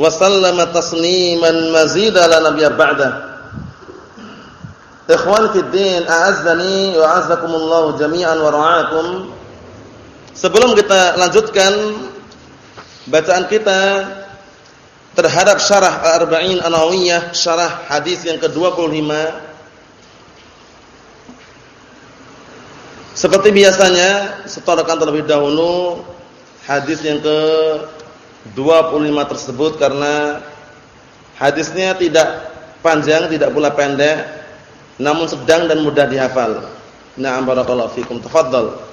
wa sallama tasliman mazida la nabiyya ba'da. Ikhwan fi din, a'azzani wa a'azzakumullah jami'an wa ra'akum. Sebelum kita lanjutkan bacaan kita terhadap syarah Al-Arba'in An-Nawawiyah, syarah hadis yang ke-25 Seperti biasanya, setorakan terlebih dahulu hadis yang ke 25 tersebut karena hadisnya tidak panjang, tidak pula pendek, namun sedang dan mudah dihafal. Na'am barakallahu fikum. Tafadhal.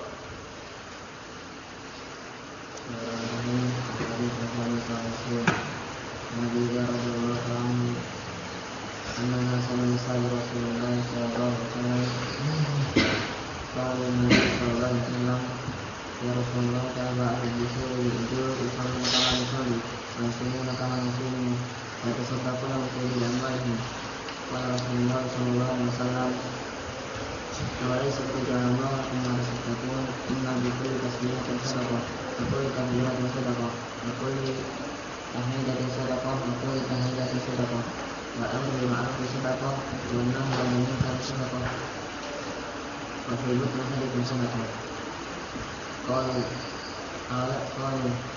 Kau, kau, kau.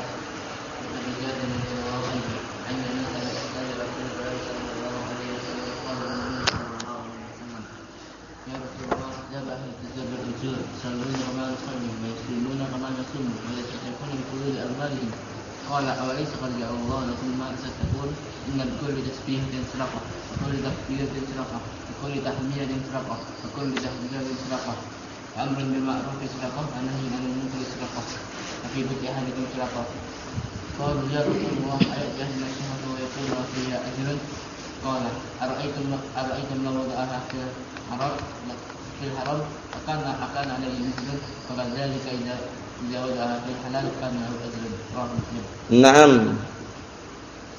قال أوليس قد جاء الله لكم ما ستقول إن بكل تسبيح صدقة وكل تكبيرة صدقة وكل تحميد صدقة وكل تحميد صدقة أمر بالمعروف صدقة ونهي عن المنكر صدقة وفي بيت أحدكم صدقة قالوا يا رسول الله أيأتي أهل الشهر ويقول وفيها أجر؟ قال أرأيتم أرأيتم لو وضعها في الحرام؟ في الحرام؟ أكان أكان عليه مثل فكذلك إذا في الحلال نعم.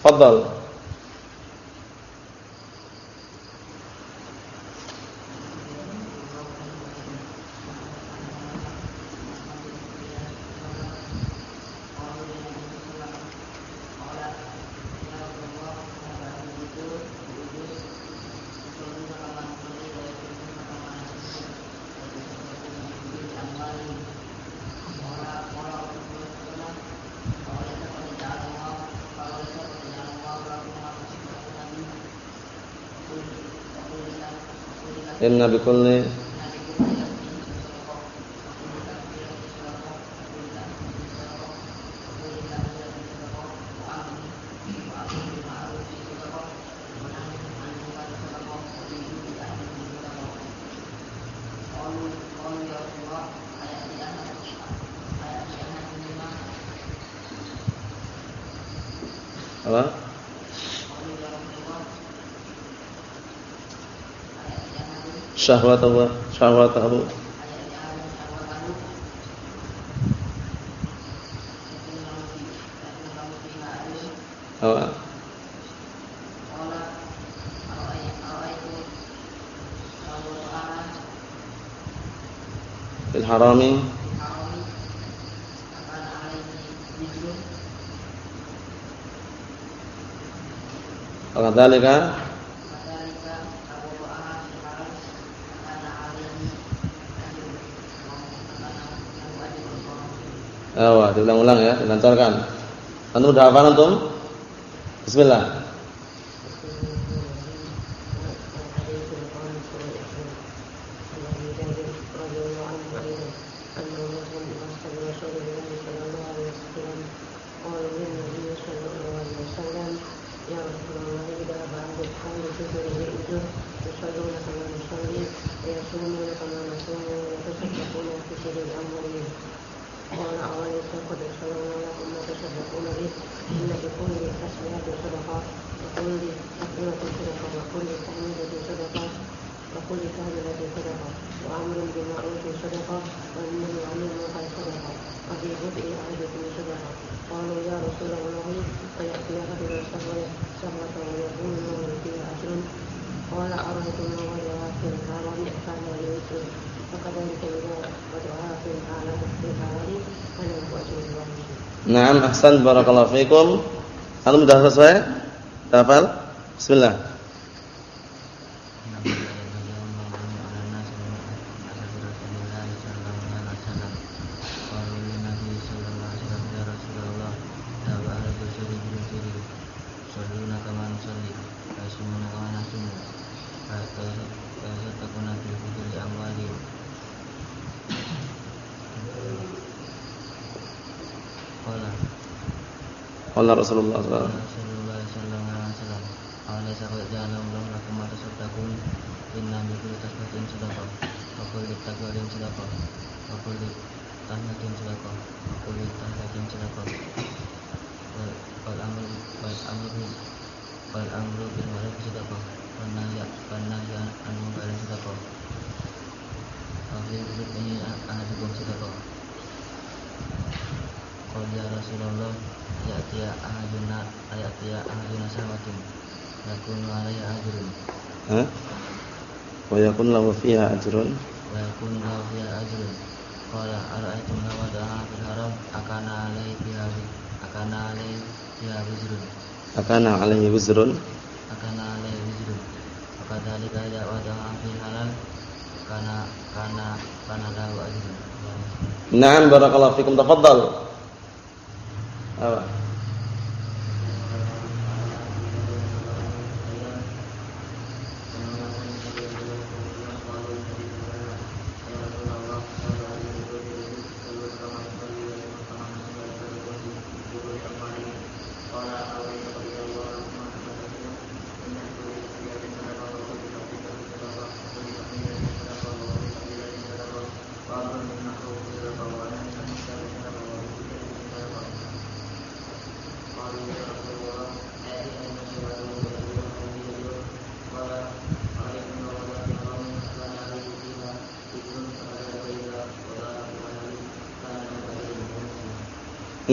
تفضل. Inna bikulli syahwatahu syahwatahu. Apa? Fil harami. Wakadzalika Oh, Awal diulang-ulang ya, dilancarkan. Antum udah hafal antum? Bismillah. Ahsan barakallahu fikum. Antum sudah selesai? Hafal? Bismillah. Qala Rasulullah sallallahu alaihi wasallam. Inna tasbihatin sadaqah wa sadaqah wa sadaqah wa sadaqah wal amru wal amru wal amru bil ma'ruf sadaqah wa nahyi wan nahyi an munkarin sadaqah wa sadaqah Qala ya Rasulullah ya'tiya ahaduna ayatiya ahaduna sahabatin yakunu ajrun. Ha wa yakun lahu fiha ajrun? Wa yakun lahu fiha ajrun. Qala ara'aytum law wada'a fil haram? Akana alaihi fiha akana alaihi fiha wizrun. Akana alaihi wizrun? Akana alaihi wizrun. Fakadzalika idza wada'a fil halal? Kana kana kana lahu ajrun. Na'am barakallahu fikum. Tafadhal apa?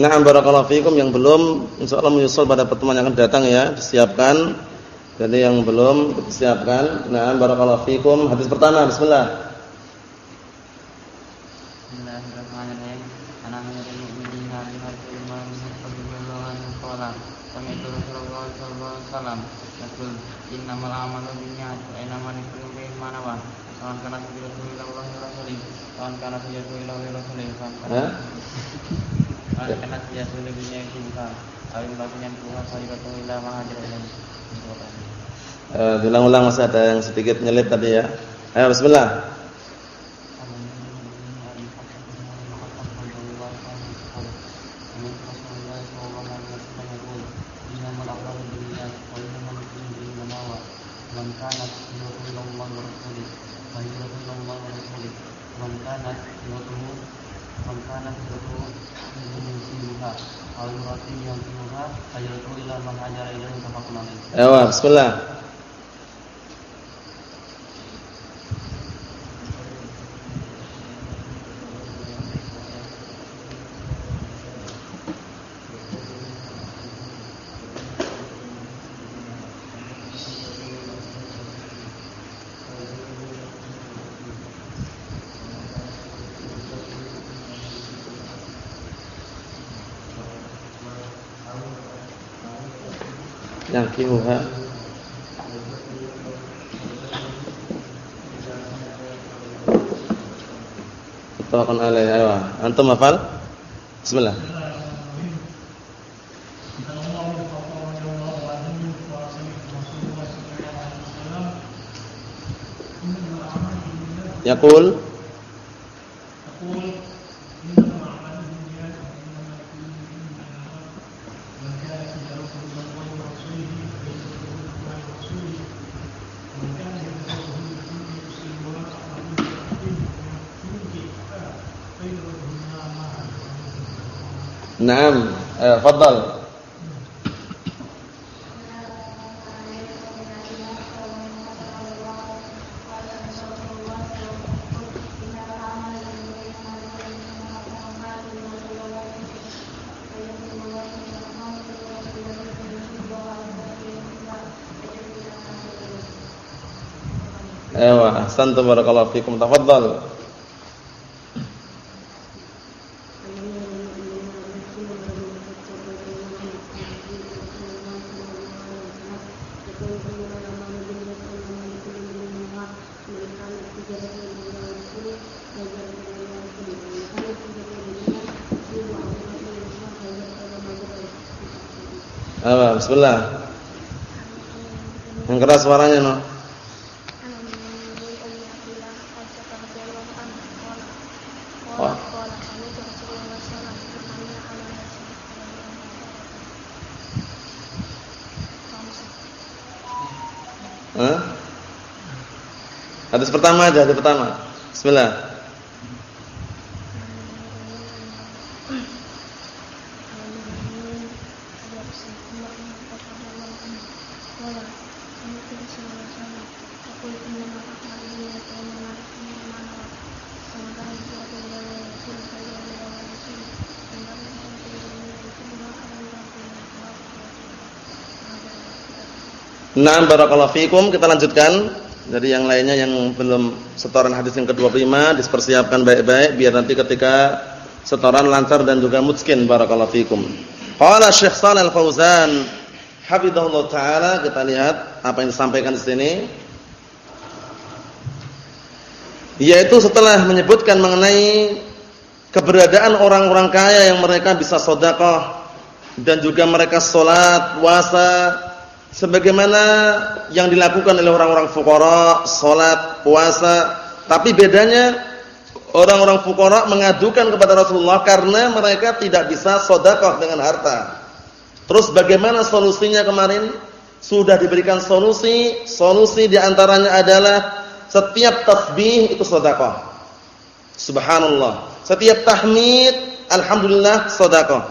Nah, barakallahu fikum yang belum insyaallah menyusul pada pertemuan yang akan datang ya, disiapkan. Jadi yang belum disiapkan. Nah, barakallahu fikum. Hadis pertama, bismillah. Bismillahirrahmanirrahim. Ana minal mu'minina lima radhiyallahu anhu qala sami'tu Rasulullah sallallahu alaihi wasallam yaqul innamal a'malu binniyat wa innamal likulli imrin ma nawa. Sawan kana hijratuhu ila Allah wa rasulih. Sawan kana hijratuhu ila Allah wa rasulih. Karena dia sudah punya cinta. Alim bagian Tuhan sahibatu ila mahajir Ulang-ulang masih ada yang sedikit nyelip tadi ya. Ayo bismillah. Bismillah. Yang dimulai setelah mengalir dari hewan, antum hafal? Sebelah, Yakul. Eh, fadal. Ewa, ahsantum barakallahu fikum. Tafadhal. Apa? Bismillah. Yang keras suaranya, no. Wah. Hah? Hadis pertama aja, hadis pertama. Bismillah. Nah, barakallahu fikum. Kita lanjutkan. Jadi yang lainnya yang belum setoran hadis yang ke-25 dipersiapkan baik-baik biar nanti ketika setoran lancar dan juga mutskin barakallahu fikum. Qala Syekh Shalal Fauzan hafizahullah taala kita lihat apa yang disampaikan di sini. Yaitu setelah menyebutkan mengenai keberadaan orang-orang kaya yang mereka bisa sedekah dan juga mereka salat, puasa sebagaimana yang dilakukan oleh orang-orang fuqara, salat, puasa, tapi bedanya orang-orang fuqara mengadukan kepada Rasulullah karena mereka tidak bisa sedekah dengan harta. Terus bagaimana solusinya kemarin? Sudah diberikan solusi, solusi di antaranya adalah setiap tasbih itu sedekah. Subhanallah. Setiap tahmid, alhamdulillah sedekah.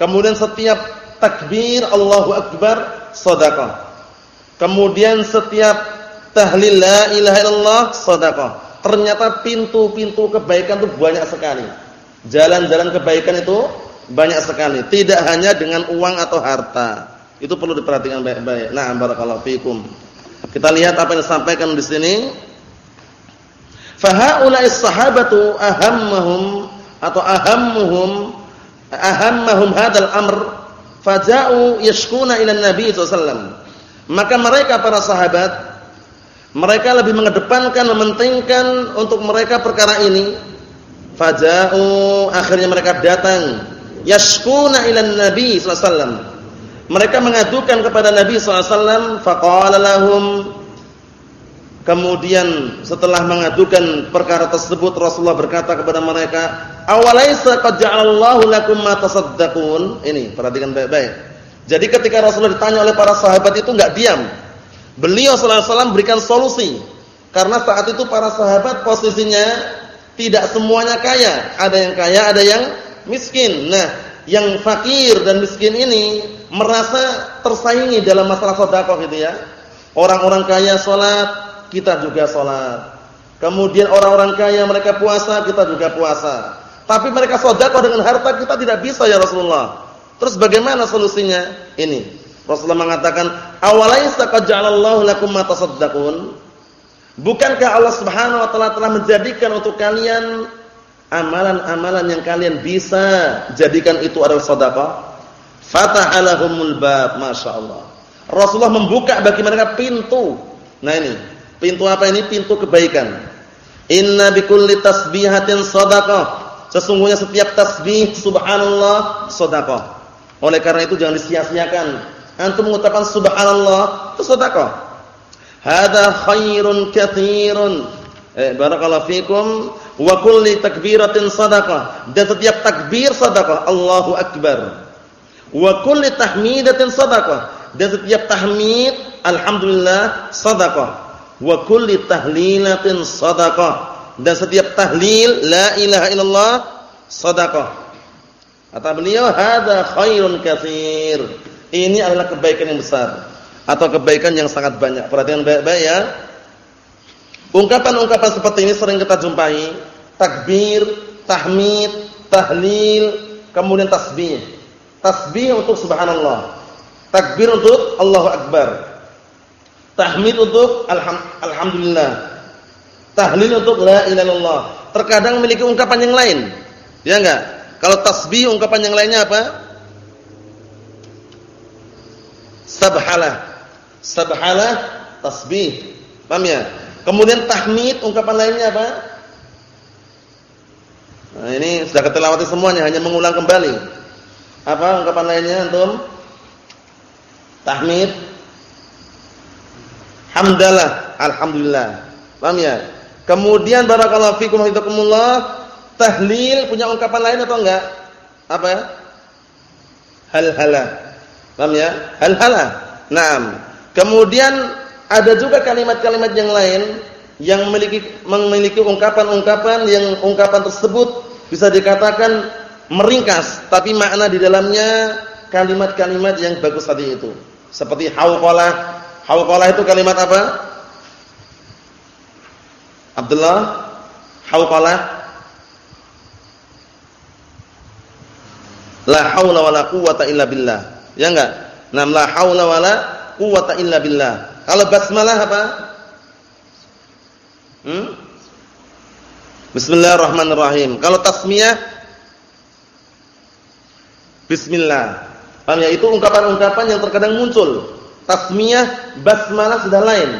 Kemudian setiap takbir Allahu Akbar sedekah. Kemudian setiap tahlil la ilaha illallah sedekah. Ternyata pintu-pintu kebaikan itu banyak sekali. Jalan-jalan kebaikan itu banyak sekali. Tidak hanya dengan uang atau harta. Itu perlu diperhatikan baik-baik. Nah, barakallahu fikum. Kita lihat apa yang disampaikan di sini. Fahaula'is sahabatu ahammahum atau ahammuhum ahammahum hadal amr faja'u yashkuna ila Nabi sallallahu Maka mereka para sahabat mereka lebih mengedepankan mementingkan untuk mereka perkara ini. Faja'u akhirnya mereka datang. Yashkuna ila Nabi sallallahu Mereka mengadukan kepada Nabi sallallahu faqala lahum. Kemudian setelah mengadukan perkara tersebut Rasulullah berkata kepada mereka, "Awalaisa qad ja'alallahu lakum ma tasaddaqun?" Ini perhatikan baik-baik. Jadi ketika Rasulullah ditanya oleh para sahabat itu enggak diam. Beliau sallallahu alaihi wasallam berikan solusi. Karena saat itu para sahabat posisinya tidak semuanya kaya, ada yang kaya, ada yang miskin. Nah, yang fakir dan miskin ini merasa tersaingi dalam masalah sedekah gitu ya. Orang-orang kaya salat, kita juga sholat. Kemudian orang-orang kaya mereka puasa, kita juga puasa. Tapi mereka sedekah dengan harta kita tidak bisa ya Rasulullah. Terus bagaimana solusinya? Ini. Rasulullah mengatakan, "Awalaisa qad ja'alallahu lakum ma tasaddaqun?" Bukankah Allah Subhanahu wa taala telah menjadikan untuk kalian amalan-amalan yang kalian bisa jadikan itu adalah sedekah? Fatahalahumul bab, masyaallah. Rasulullah membuka bagi mereka pintu. Nah ini, Pintu apa ini? Pintu kebaikan. Inna bikulli tasbihatin sadaqah. Sesungguhnya setiap tasbih subhanallah sedekah. Oleh karena itu jangan disia-siakan. Antum mengucapkan subhanallah itu sedekah. Hada khairun katsirun Eh, barakallahu fikum wa kulli takbiratin sadaqah. Dan setiap takbir sadaqah. Allahu akbar. Wa kulli tahmidatin sadaqah. Dan setiap tahmid alhamdulillah sadaqah. Wa kulli tahlilatin sadaqah. Dan setiap tahlil la ilaha illallah sadaqah. Kata beliau, "Hadza khairun katsir." Ini adalah kebaikan yang besar atau kebaikan yang sangat banyak. Perhatikan baik-baik ya. Ungkapan-ungkapan seperti ini sering kita jumpai, takbir, tahmid, tahlil, kemudian tasbih. Tasbih untuk subhanallah. Takbir untuk Allahu akbar. Tahmid untuk alham, alhamdulillah. Tahlil untuk la ilaha. Terkadang memiliki ungkapan yang lain. Ya enggak? Kalau tasbih ungkapan yang lainnya apa? Subhanallah. Subhanallah tasbih. Paham ya? Kemudian tahmid ungkapan lainnya apa? Nah, ini sudah ketelawati semuanya, hanya mengulang kembali. Apa ungkapan lainnya antum? Tahmid. Hamdalah, alhamdulillah. Paham ya? Kemudian barakallahu fikum hafizakumullah, tahlil punya ungkapan lain atau enggak? Apa ya? Hal-hala. Paham ya? Hal-hala. Naam. Kemudian ada juga kalimat-kalimat yang lain yang memiliki memiliki ungkapan-ungkapan yang ungkapan tersebut bisa dikatakan meringkas tapi makna di dalamnya kalimat-kalimat yang bagus tadi itu. Seperti hauqalah. Hauqalah itu kalimat apa? Abdullah hauqalah La haula wala quwata illa billah. Ya enggak? Nam la haula wala quwata illa billah. Kalau basmalah apa? Hmm? Bismillahirrahmanirrahim. Kalau tasmiyah Bismillah. Paham ya? Itu ungkapan-ungkapan yang terkadang muncul. Tasmiyah, basmalah sudah lain.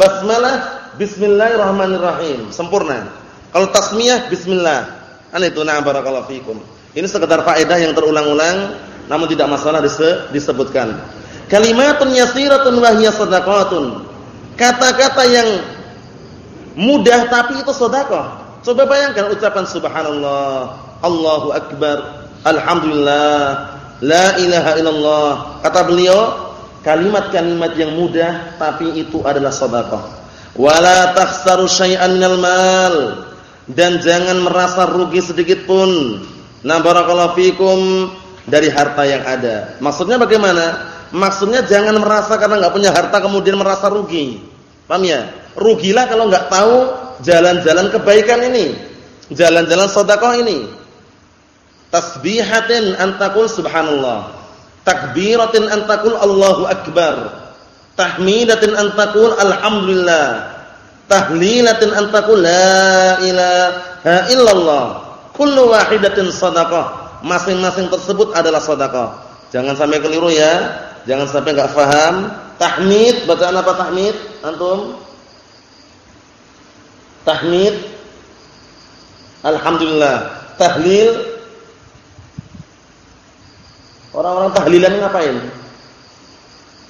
Basmalah, Bismillahirrahmanirrahim. Sempurna. Kalau tasmiyah, Bismillah. An itu na'am barakallahu fikum. Ini sekedar faedah yang terulang-ulang namun tidak masalah disebutkan. Kalimatun yasiratun wa hiya shadaqatun. Kata-kata yang mudah tapi itu sedekah. Coba bayangkan ucapan subhanallah, Allahu akbar, alhamdulillah, la ilaha illallah. Kata beliau, kalimat-kalimat yang mudah tapi itu adalah sedekah. Wala takhsaru syai'an minal mal dan jangan merasa rugi sedikit pun. Na barakallahu fikum dari harta yang ada. Maksudnya bagaimana? Maksudnya jangan merasa karena nggak punya harta kemudian merasa rugi. Paham ya? Rugilah kalau nggak tahu jalan-jalan kebaikan ini. Jalan-jalan sedekah ini. Tasbihatin antakul subhanallah. Takbiratin antakul Allahu akbar. Tahmidatin antakul alhamdulillah. Tahlilatin antakul la ilaha illallah. Kullu wahidatin sadaqah. Masing-masing tersebut adalah sedekah. Jangan sampai keliru ya. Jangan sampai enggak faham. Tahmid, bacaan apa tahmid? Antum? Tahmid. Alhamdulillah. Tahlil. Orang-orang tahlilan ngapain?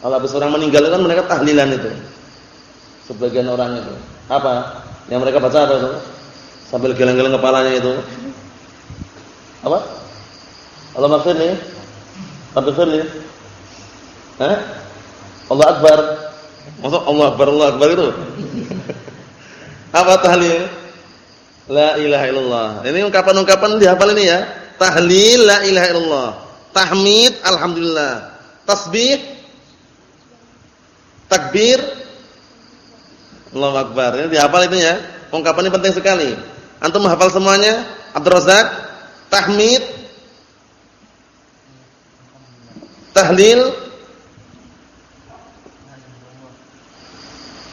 Kalau habis orang meninggal kan mereka tahlilan itu. Sebagian orang itu. Apa? Yang mereka baca apa itu? Sambil geleng-geleng kepalanya itu. Apa? Allah nih. Rabbi firli. Hah? Allah Akbar. Maksud Allah Akbar, Allah Akbar itu? Apa tahlil? La ilaha illallah. Ini ungkapan-ungkapan dihafal ini ya. Tahlil la ilaha illallah. Tahmid alhamdulillah. Tasbih takbir Allahu Akbar. Ini dihafal itu ya. Ungkapan ini penting sekali. Antum menghafal semuanya? Abdul Razak, tahmid, tahlil,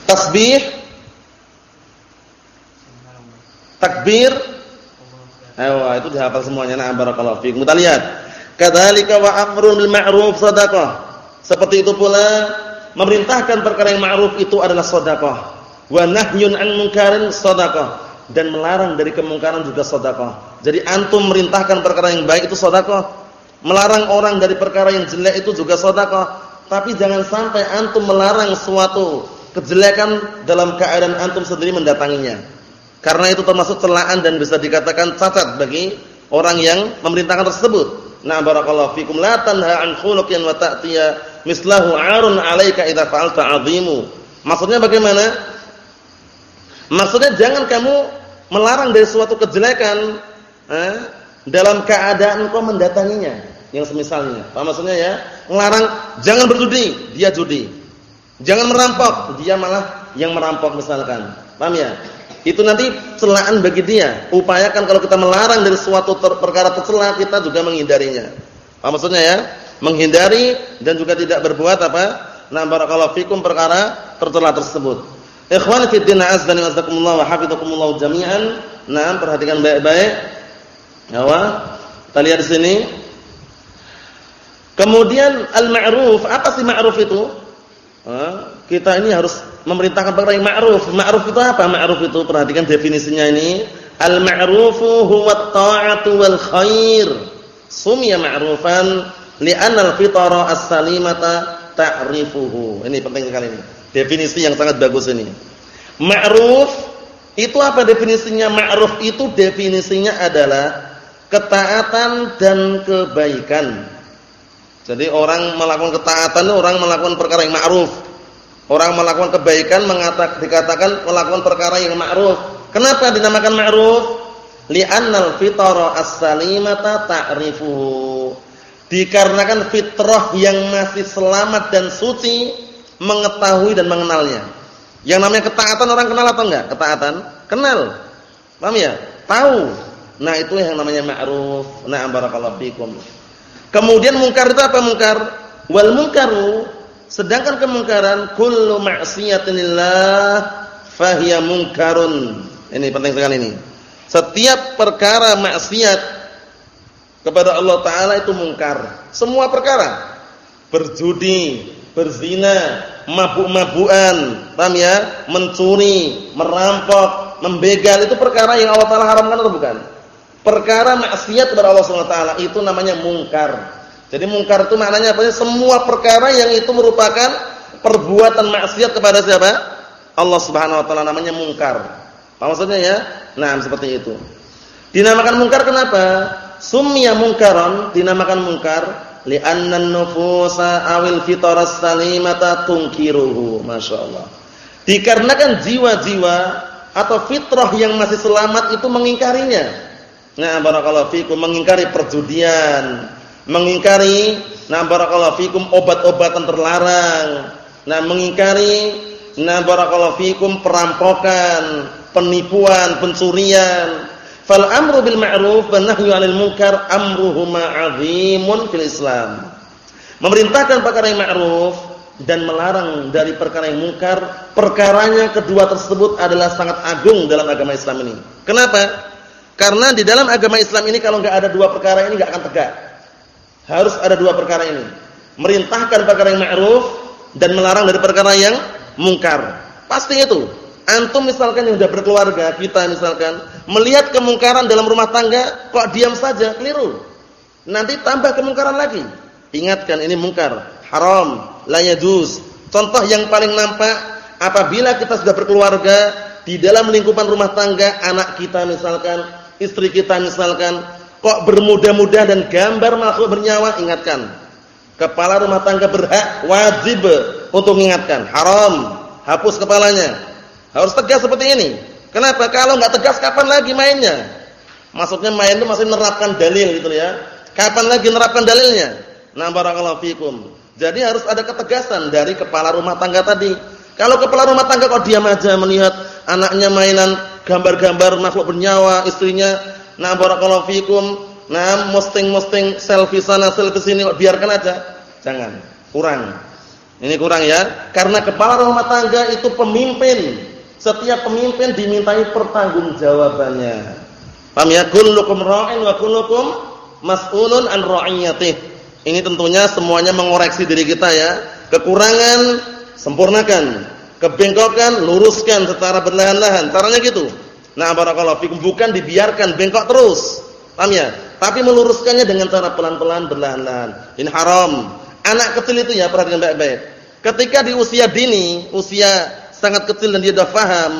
tasbih, takbir. Ayo, itu dihafal semuanya. Nah, barakallahu fiikum. Kita lihat. Kadzalika wa amrun bil ma'ruf shadaqah. Seperti itu pula memerintahkan perkara yang ma'ruf itu adalah sedekah. Wa nahyun 'an munkarin sedekah dan melarang dari kemungkaran juga sedekah. Jadi antum merintahkan perkara yang baik itu sedekah. Melarang orang dari perkara yang jelek itu juga sedekah. Tapi jangan sampai antum melarang suatu kejelekan dalam keadaan antum sendiri mendatanginya. Karena itu termasuk celaan dan bisa dikatakan cacat bagi orang yang memerintahkan tersebut. Nah, barakallahu fikum la tanha an khuluqin wa ta'tiya mislahu 'arun 'alaika idza fa'alta 'azimu. Maksudnya bagaimana? Maksudnya jangan kamu melarang dari suatu kejelekan eh, dalam keadaan kau mendatanginya yang semisalnya. Apa maksudnya ya? Melarang jangan berjudi, dia judi. Jangan merampok, dia malah yang merampok misalkan. Paham ya? Itu nanti celaan bagi dia. Upayakan kalau kita melarang dari suatu ter perkara tercela, kita juga menghindarinya. Apa maksudnya ya? Menghindari dan juga tidak berbuat apa? Nah, barakallahu fikum perkara tercela tersebut. Ikhwan fi din azbani wasakumullah wa hafizakumullah jami'an. Nah, perhatikan baik-baik. Ya, kita lihat di sini. Kemudian al-ma'ruf, apa sih ma'ruf itu? kita ini harus memerintahkan perkara yang ma'ruf. Ma'ruf itu apa? Ma'ruf itu perhatikan definisinya ini. Al-ma'rufu huwa at-ta'atu wal khair. Sumya ma'rufan li'anna al-fitara as-salimata ta'rifuhu. Ini penting sekali ini. Definisi yang sangat bagus ini. Ma'ruf itu apa definisinya? Ma'ruf itu definisinya adalah ketaatan dan kebaikan. Jadi orang melakukan ketaatan orang melakukan perkara yang ma'ruf. Orang melakukan kebaikan mengatakan dikatakan melakukan perkara yang ma'ruf. Kenapa dinamakan ma'ruf? Li'annal fitra as-salimata ta'rifuhu. Dikarenakan fitrah yang masih selamat dan suci mengetahui dan mengenalnya. Yang namanya ketaatan orang kenal atau enggak? Ketaatan? Kenal. Paham ya? Tahu. Nah, itu yang namanya ma'ruf. Na'am barakallahu fikum. Kemudian mungkar itu apa mungkar? Wal munkaru Sedangkan kemungkaran kullu ma'siyatin lillah fahiya munkarun. Ini penting sekali ini. Setiap perkara maksiat kepada Allah taala itu mungkar. Semua perkara. Berjudi, berzina, mabuk-mabukan, paham ya? Mencuri, merampok, membegal itu perkara yang Allah taala haramkan atau bukan? Perkara maksiat kepada Allah taala itu namanya mungkar. Jadi mungkar itu maknanya apa? Semua perkara yang itu merupakan perbuatan maksiat kepada siapa? Allah Subhanahu wa taala namanya mungkar. Apa maksudnya ya? Nah, seperti itu. Dinamakan mungkar kenapa? Summiya mungkaron dinamakan mungkar li'anna an-nufusa awil fitaras salimata tunkiruhu. Masyaallah. Dikarenakan jiwa-jiwa atau fitrah yang masih selamat itu mengingkarinya. Nah, barakallahu fikum mengingkari perjudian, mengingkari nah barakallahu fikum obat-obatan terlarang nah mengingkari nah barakallahu fikum perampokan penipuan pencurian fal amru bil ma'ruf wan nahyu 'anil munkar amruhuma 'azimun fil Islam memerintahkan perkara yang ma'ruf dan melarang dari perkara yang mungkar perkaranya kedua tersebut adalah sangat agung dalam agama Islam ini kenapa karena di dalam agama Islam ini kalau enggak ada dua perkara ini enggak akan tegak harus ada dua perkara ini. Merintahkan perkara yang ma'ruf dan melarang dari perkara yang mungkar. Pasti itu. Antum misalkan yang sudah berkeluarga, kita misalkan melihat kemungkaran dalam rumah tangga kok diam saja, keliru. Nanti tambah kemungkaran lagi. Ingatkan ini mungkar, haram, la. Contoh yang paling nampak apabila kita sudah berkeluarga di dalam lingkupan rumah tangga, anak kita misalkan, istri kita misalkan kok bermudah-mudah dan gambar makhluk bernyawa ingatkan. Kepala rumah tangga berhak wajib untuk mengingatkan, haram, hapus kepalanya. Harus tegas seperti ini. Kenapa? Kalau nggak tegas kapan lagi mainnya? Maksudnya main itu masih menerapkan dalil gitu ya. Kapan lagi menerapkan dalilnya? Nah, barakallahu fikum. Jadi harus ada ketegasan dari kepala rumah tangga tadi. Kalau kepala rumah tangga kok diam aja melihat anaknya mainan gambar-gambar makhluk bernyawa, istrinya Nah barakallahu fikum. Nah posting-posting selfie sana selfie sini biarkan aja. Jangan. Kurang. Ini kurang ya. Karena kepala rumah tangga itu pemimpin. Setiap pemimpin dimintai pertanggungjawabannya. Paham ya? Kullukum ra'in wa kullukum mas'ulun an ra'iyatih. Ini tentunya semuanya mengoreksi diri kita ya. Kekurangan sempurnakan, kebengkokan luruskan secara berlahan-lahan. Caranya gitu. Nah, barakallahu fikum bukan dibiarkan bengkok terus. Paham ya? Tapi meluruskannya dengan cara pelan-pelan berlahan-lahan. Ini haram. Anak kecil itu ya perhatikan baik-baik. Ketika di usia dini, usia sangat kecil dan dia sudah paham,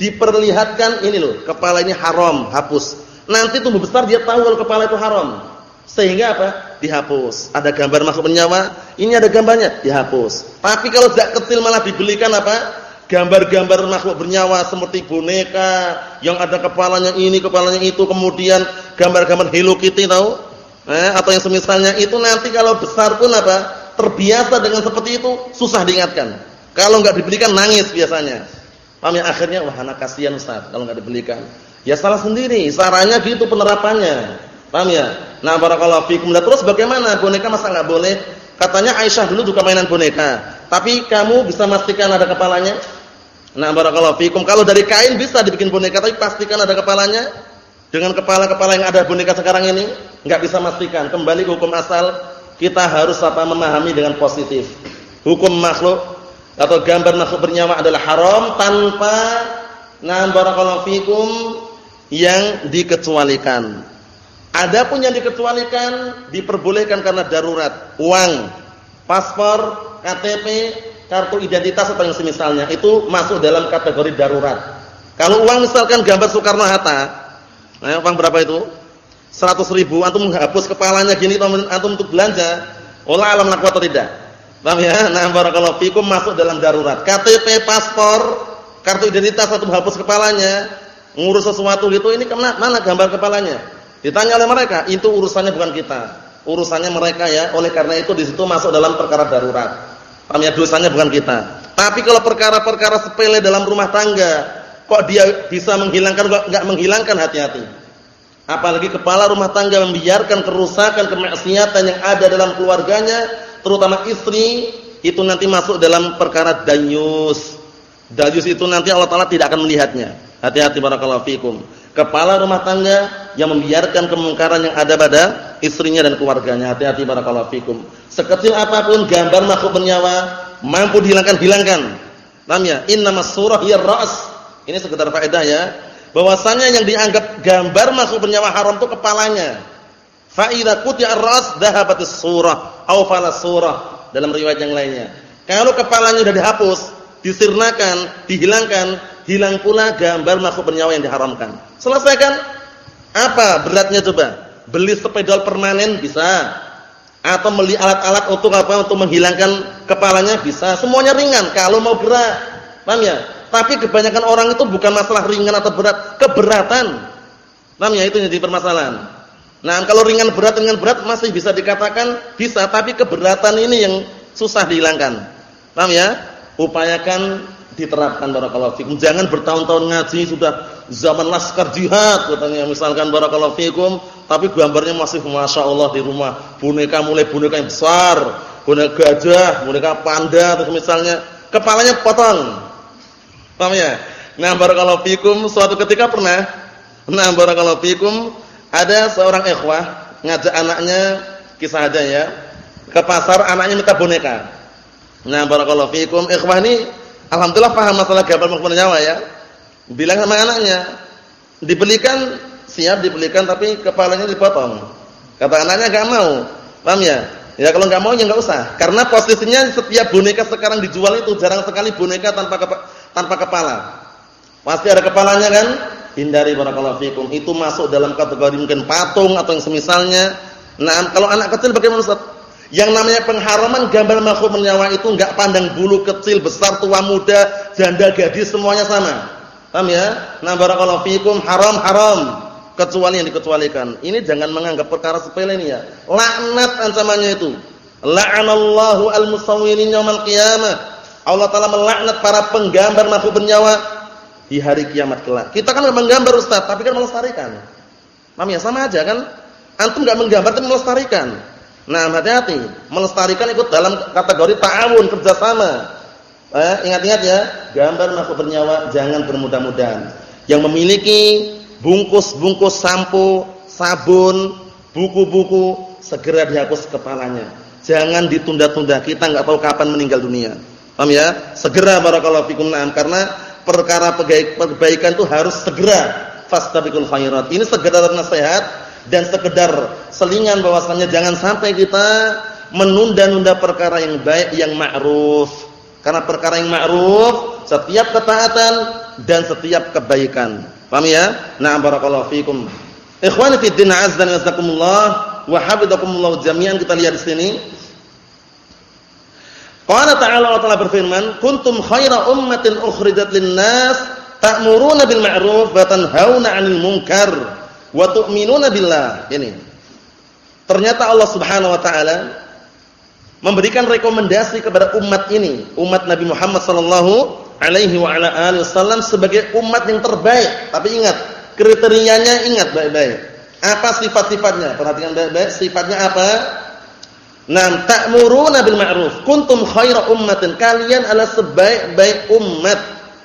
diperlihatkan ini loh, kepala ini haram, hapus. Nanti tumbuh besar dia tahu kalau kepala itu haram. Sehingga apa? Dihapus. Ada gambar makhluk bernyawa, ini ada gambarnya, dihapus. Tapi kalau sejak kecil malah dibelikan apa? Gambar-gambar makhluk bernyawa seperti boneka yang ada kepalanya ini, kepalanya itu, kemudian gambar-gambar Hello Kitty tahu? Eh, atau yang semisalnya itu nanti kalau besar pun apa? Terbiasa dengan seperti itu, susah diingatkan. Kalau nggak dibelikan nangis biasanya. Paham ya? Akhirnya wah anak kasihan Ustaz kalau nggak dibelikan. Ya salah sendiri, sarannya gitu penerapannya. Paham ya? Nah, barakallahu fikum. Nah, terus bagaimana? Boneka masa enggak boleh? Katanya Aisyah dulu juga mainan boneka. Tapi kamu bisa pastikan ada kepalanya? Nah, barakallahu fikum. Kalau dari kain bisa dibikin boneka, tapi pastikan ada kepalanya. Dengan kepala-kepala yang ada boneka sekarang ini, enggak bisa pastikan. Kembali ke hukum asal, kita harus apa memahami dengan positif. Hukum makhluk atau gambar makhluk bernyawa adalah haram tanpa nah barakallahu fikum yang dikecualikan. Adapun yang dikecualikan diperbolehkan karena darurat, uang, paspor, KTP, kartu identitas atau yang semisalnya itu masuk dalam kategori darurat. Kalau uang misalkan gambar Soekarno Hatta, nah, uang berapa itu? 100 ribu, antum menghapus kepalanya gini antum untuk belanja, olah alam laku atau tidak? Paham ya? Nah, barakallahu fikum masuk dalam darurat. KTP, paspor, kartu identitas atau menghapus kepalanya, ngurus sesuatu gitu, ini ke mana, mana gambar kepalanya? Ditanya oleh mereka, itu urusannya bukan kita. Urusannya mereka ya. Oleh karena itu di situ masuk dalam perkara darurat. Paham ya? Dosanya bukan kita. Tapi kalau perkara-perkara sepele dalam rumah tangga, kok dia bisa menghilangkan kok enggak menghilangkan hati-hati. Apalagi kepala rumah tangga membiarkan kerusakan, kemaksiatan yang ada dalam keluarganya, terutama istri, itu nanti masuk dalam perkara danyus. Danyus itu nanti Allah Taala tidak akan melihatnya. Hati-hati barakallahu fikum kepala rumah tangga yang membiarkan kemungkaran yang ada pada istrinya dan keluarganya. Hati-hati barakallahu fikum. Sekecil apa pun gambar makhluk bernyawa mampu dihilangkan, hilangkan. Paham ya? Innamas surah hiya ra's. Ini sekedar faedah ya. Bahwasanya yang dianggap gambar makhluk bernyawa haram itu kepalanya. Fa idza quti'a ar-ra's dhahabatis surah aw fala surah dalam riwayat yang lainnya. Kalau kepalanya sudah dihapus, disirnakan, dihilangkan, hilang pula gambar makhluk bernyawa yang diharamkan. Selesaikan. Apa beratnya coba? Beli sepeda permanen bisa. Atau beli alat-alat untuk apa? Untuk menghilangkan kepalanya bisa. Semuanya ringan kalau mau berat. Paham ya? Tapi kebanyakan orang itu bukan masalah ringan atau berat, keberatan. Paham ya? Itu jadi permasalahan. Nah, kalau ringan berat ringan berat masih bisa dikatakan bisa, tapi keberatan ini yang susah dihilangkan. Paham ya? Upayakan diterapkan barakallahu fikum. Jangan bertahun-tahun ngaji sudah zaman laskar jihad katanya misalkan barakallahu fikum, tapi gambarnya masih Masya Allah di rumah. Boneka mulai boneka yang besar, boneka gajah, boneka panda atau misalnya kepalanya potong. Paham ya? Nah, barakallahu fikum suatu ketika pernah nah barakallahu fikum ada seorang ikhwah ngajak anaknya kisah aja ya ke pasar anaknya minta boneka. Nah, barakallahu fikum ikhwah ini Alhamdulillah paham masalah gambar makhluk nyawa ya. Bilang sama anaknya, dibelikan siap dibelikan tapi kepalanya dipotong. Kata anaknya enggak mau. Paham ya? Ya kalau enggak mau ya enggak usah. Karena posisinya setiap boneka sekarang dijual itu jarang sekali boneka tanpa kepa tanpa kepala. Pasti ada kepalanya kan? Hindari barakallahu fikum. Itu masuk dalam kategori mungkin patung atau yang semisalnya. Nah, kalau anak kecil bagaimana Ustaz? Yang namanya pengharaman gambar makhluk bernyawa itu enggak pandang bulu kecil, besar, tua, muda, janda, gadis semuanya sama. Paham ya? Nah, barakallahu fikum haram haram kecuali yang dikecualikan. Ini jangan menganggap perkara sepele ini ya. Laknat ancamannya itu. La'anallahu al-musawwirin yaumil qiyamah. Allah taala melaknat para penggambar makhluk bernyawa di hari kiamat kelak. Kita kan menggambar Ustaz, tapi kan melestarikan. Paham ya? Sama aja kan? Antum enggak menggambar tapi melestarikan. Nah, hati-hati, melestarikan ikut dalam kategori ta'awun, kerjasama. Eh, ingat-ingat ya, gambar makhluk bernyawa jangan bermudah-mudahan. Yang memiliki bungkus-bungkus sampo, sabun, buku-buku segera dihapus kepalanya. Jangan ditunda-tunda. Kita enggak tahu kapan meninggal dunia. Paham ya? Segera barakallahu fikum na'am karena perkara kebaikan itu harus segera fastabiqul khairat. Ini segera nasihat dan sekedar selingan bahwasanya jangan sampai kita menunda-nunda perkara yang baik yang ma'ruf. Karena perkara yang ma'ruf setiap ketaatan dan setiap kebaikan. Paham ya? Nah, barakallahu fikum. Ikhwani fi din azza wa jazakumullah wa hafizakumullah jami'an kita lihat di sini. Qala ta'ala Allah Ta'ala berfirman, "Kuntum khaira ummatin ukhrijat lin-nas ta'muruna bil ma'ruf wa tanhauna 'anil munkar wa tu'minuna billah." Ini. Ternyata Allah Subhanahu wa taala memberikan rekomendasi kepada umat ini, umat Nabi Muhammad sallallahu alaihi wa ala alihi wasallam sebagai umat yang terbaik. Tapi ingat, kriterianya ingat baik-baik. Apa sifat-sifatnya? Perhatikan baik-baik, sifatnya apa? Nam ta'muruna bil ma'ruf. Kuntum khaira ummatin. Kalian adalah sebaik-baik umat.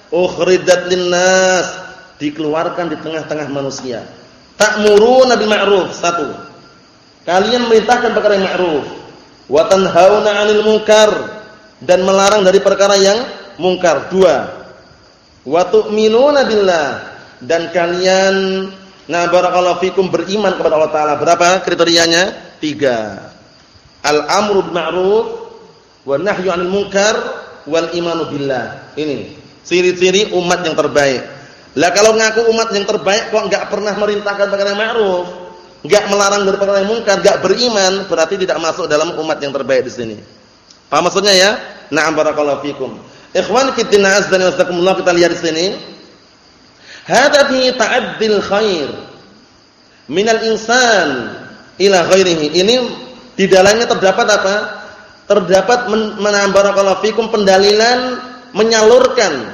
Ukhrijat linnas. Dikeluarkan di tengah-tengah manusia. Ta'muruna bil ma'ruf. Satu. Kalian memerintahkan perkara yang ma'ruf. Wa tanhauna 'anil munkar dan melarang dari perkara yang mungkar. Dua. Wa tu'minuna billah dan kalian na barakallahu fikum beriman kepada Allah taala. Berapa kriterianya? Tiga al-amru bil ma'ruf wan nahyu 'anil munkar wal imanu billah. Ini ciri-ciri umat yang terbaik. Lah kalau ngaku umat yang terbaik kok enggak pernah merintahkan perkara yang ma'ruf, enggak melarang perkara yang munkar, enggak beriman, berarti tidak masuk dalam umat yang terbaik di sini. Paham maksudnya ya? Na'am barakallahu fikum. Ikhwan fi din azza wa jazakumullah kita lihat di sini. Hada fi ta'addil khair minal insan ila ghairihi. Ini di dalamnya terdapat apa? Terdapat menambah fikum pendalilan menyalurkan,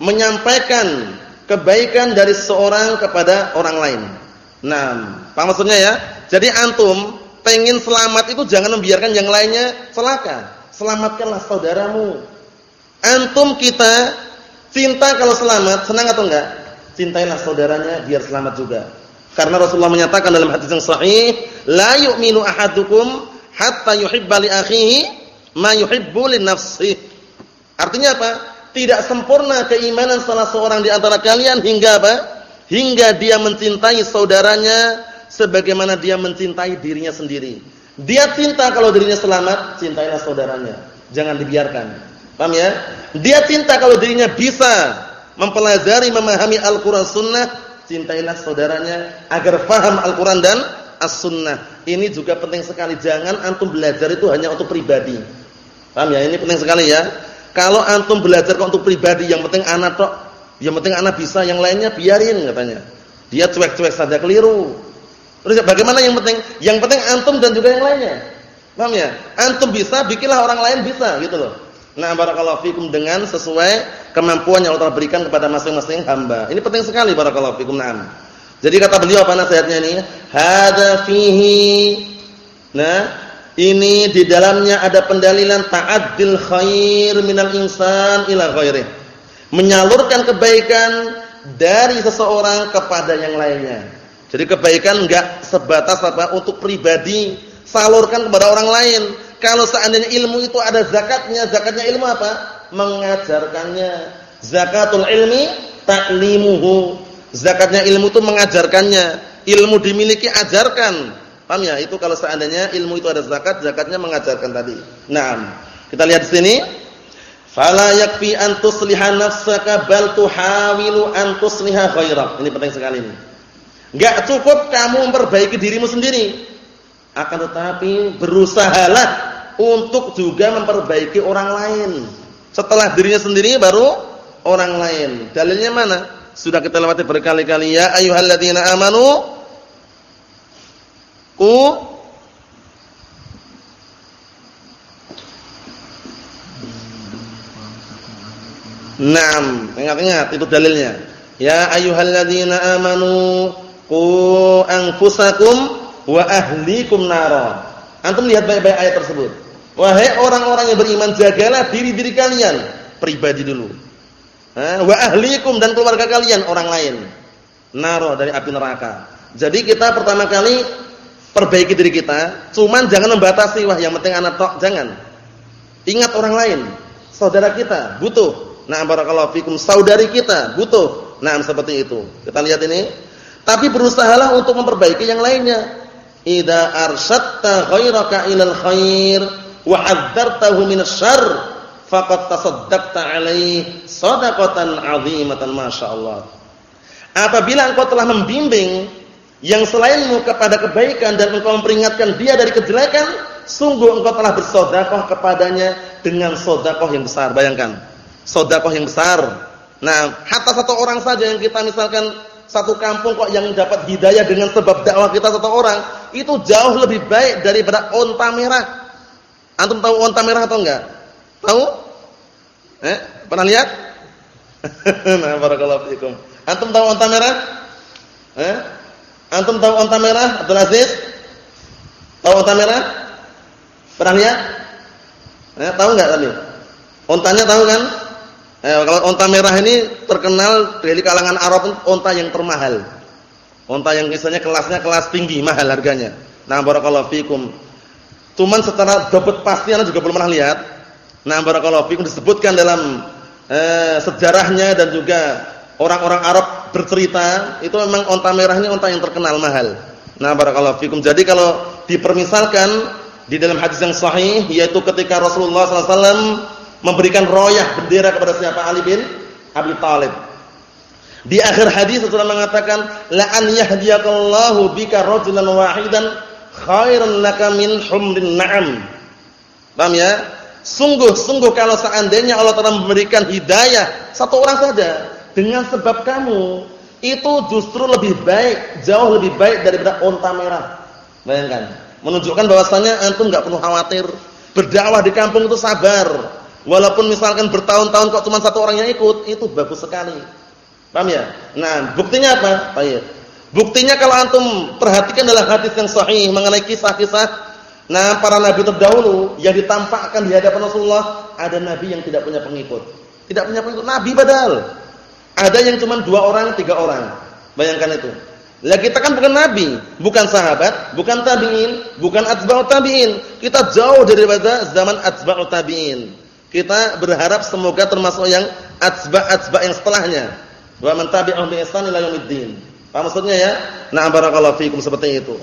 menyampaikan kebaikan dari seorang kepada orang lain. Nah, apa maksudnya ya? Jadi antum pengen selamat itu jangan membiarkan yang lainnya celaka. Selamatkanlah saudaramu. Antum kita cinta kalau selamat, senang atau enggak? Cintailah saudaranya biar selamat juga. Karena Rasulullah menyatakan dalam hadis yang sahih, la yu'minu ahadukum hatta yuhibba li akhihi ma yuhibbu li nafsihi. Artinya apa? Tidak sempurna keimanan salah seorang di antara kalian hingga apa? Hingga dia mencintai saudaranya sebagaimana dia mencintai dirinya sendiri. Dia cinta kalau dirinya selamat, cintailah saudaranya. Jangan dibiarkan. Paham ya? Dia cinta kalau dirinya bisa mempelajari, memahami Al-Qur'an Sunnah, cintailah saudaranya agar faham Al-Quran dan As-Sunnah. Ini juga penting sekali. Jangan antum belajar itu hanya untuk pribadi. Paham ya? Ini penting sekali ya. Kalau antum belajar kok untuk pribadi, yang penting anak tok, yang penting anak bisa, yang lainnya biarin katanya. Dia cuek-cuek saja keliru. Terus bagaimana yang penting? Yang penting antum dan juga yang lainnya. Paham ya? Antum bisa, bikinlah orang lain bisa gitu loh. Nah, barakallahu fikum dengan sesuai kemampuan yang Allah berikan kepada masing-masing hamba. Ini penting sekali barakallahu fikum. Naam. Jadi kata beliau apa nasihatnya ini? Hada fihi Nah, ini di dalamnya ada pendalilan ta'addil khair minal insan ila ghairih. Menyalurkan kebaikan dari seseorang kepada yang lainnya. Jadi kebaikan enggak sebatas apa untuk pribadi, salurkan kepada orang lain kalau seandainya ilmu itu ada zakatnya, zakatnya ilmu apa? Mengajarkannya. Zakatul ilmi ta'limuhu. Zakatnya ilmu itu mengajarkannya. Ilmu dimiliki ajarkan. Paham ya? Itu kalau seandainya ilmu itu ada zakat, zakatnya mengajarkan tadi. Naam. Kita lihat di sini. Fala yakfi an tusliha nafsaka bal tuhawilu an tusliha ghairak. Ini penting sekali ini. Enggak cukup kamu memperbaiki dirimu sendiri akan tetapi berusahalah untuk juga memperbaiki orang lain. Setelah dirinya sendiri baru orang lain. Dalilnya mana? Sudah kita lewati berkali-kali ya ayyuhalladzina amanu ku Naam, ingat-ingat itu dalilnya. Ya ayyuhalladzina amanu qu anfusakum wa ahlikum nara. Antum lihat baik-baik ayat tersebut. Wahai orang-orang yang beriman, jagalah diri-diri kalian pribadi dulu. Wa ahlikum dan keluarga kalian orang lain. Naro dari api neraka. Jadi kita pertama kali perbaiki diri kita, cuman jangan membatasi wah yang penting anak tok, jangan. Ingat orang lain, saudara kita butuh. Nah, barakallahu fikum, saudari kita butuh. Nah, seperti itu. Kita lihat ini. Tapi berusahalah untuk memperbaiki yang lainnya idza arsadta ghairaka ilal khair wa 'adzartahu minasyarr faqad tasaddaqta alaihi shadaqatan 'azimatan masyaallah. Apabila engkau telah membimbing yang selainmu kepada kebaikan dan engkau memperingatkan dia dari kejelekan, sungguh engkau telah bersedekah kepadanya dengan sedekah yang besar. Bayangkan, sedekah yang besar. Nah, hatta satu orang saja yang kita misalkan satu kampung kok yang dapat hidayah dengan sebab dakwah kita satu orang, itu jauh lebih baik daripada onta merah. Antum tahu onta merah atau enggak? Tahu? Eh, pernah lihat? nah, barakallahu fikum. Antum tahu onta merah? Eh? Antum tahu onta merah, Abdul Aziz? Tahu onta merah? Pernah lihat? Eh, tahu enggak tadi? Ontanya tahu kan? Eh, kalau onta merah ini terkenal dari kalangan Arab onta yang termahal. Onta yang misalnya kelasnya kelas tinggi, mahal harganya. Nah, barakallahu fikum. Cuman secara dapat pasti Anda juga belum pernah lihat. Nah, barakallahu fikum disebutkan dalam eh, sejarahnya dan juga orang-orang Arab bercerita, itu memang onta merah ini onta yang terkenal mahal. Nah, barakallahu fikum. Jadi kalau dipermisalkan di dalam hadis yang sahih yaitu ketika Rasulullah SAW memberikan royah bendera kepada siapa Ali bin Abi Thalib. Di akhir hadis Rasulullah mengatakan la an yahdiyakallahu bika rajulan wahidan khairan laka min humrin na'am. Paham ya? Sungguh sungguh kalau seandainya Allah telah memberikan hidayah satu orang saja dengan sebab kamu itu justru lebih baik, jauh lebih baik daripada unta merah. Bayangkan, menunjukkan bahwasanya antum enggak perlu khawatir berdakwah di kampung itu sabar Walaupun misalkan bertahun-tahun kok cuma satu orang yang ikut, itu bagus sekali. Paham ya? Nah, buktinya apa? Baik. Buktinya kalau antum perhatikan dalam hadis yang sahih mengenai kisah-kisah nah para nabi terdahulu yang ditampakkan di hadapan Rasulullah, ada nabi yang tidak punya pengikut. Tidak punya pengikut nabi padahal. Ada yang cuma dua orang, tiga orang. Bayangkan itu. Lah kita kan bukan nabi, bukan sahabat, bukan tabi'in, bukan atba'ut tabi'in. Kita jauh daripada zaman atba'ut tabi'in. Kita berharap semoga termasuk yang atsba'-atsba' yang setelahnya. Wa man tabi'ahum bi ihsan ila yaumiddin. Apa maksudnya ya? Na'am barakallahu fikum seperti itu.